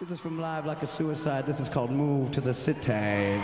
This is from Live Like a Suicide. This is called Move to the City.